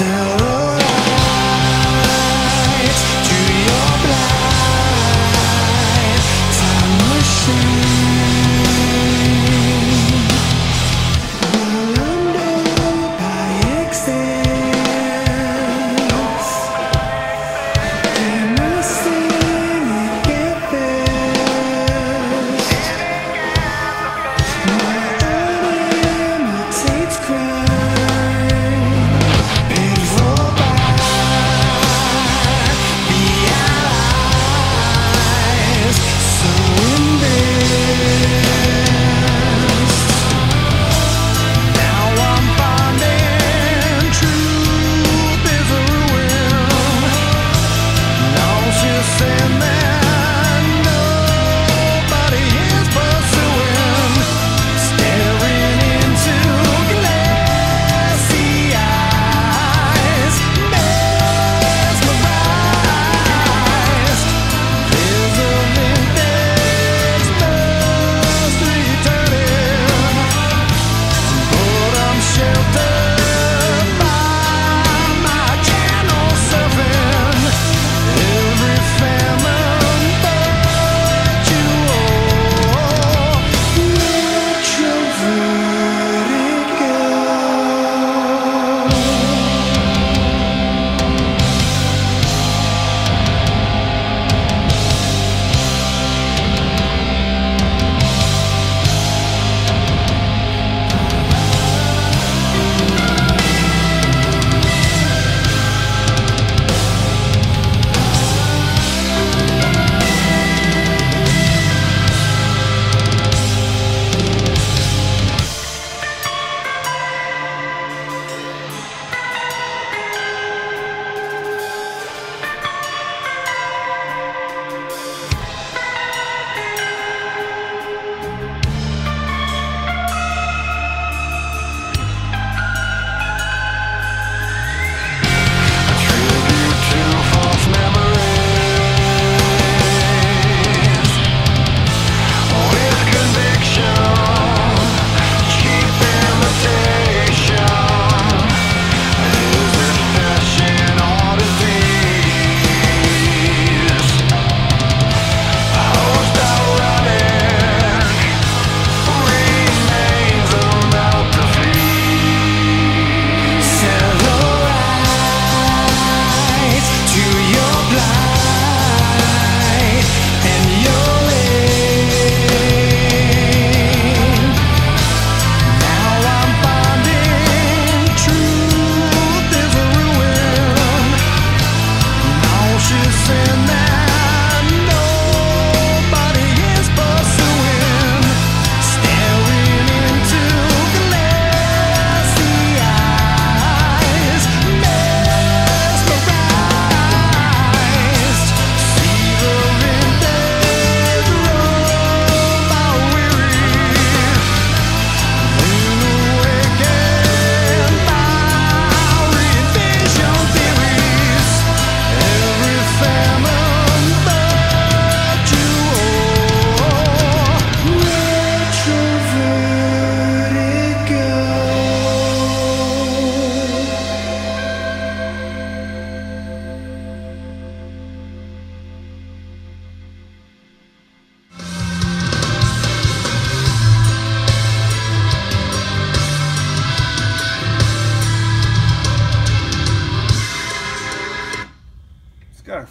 myself.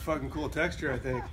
Fucking cool texture, I think.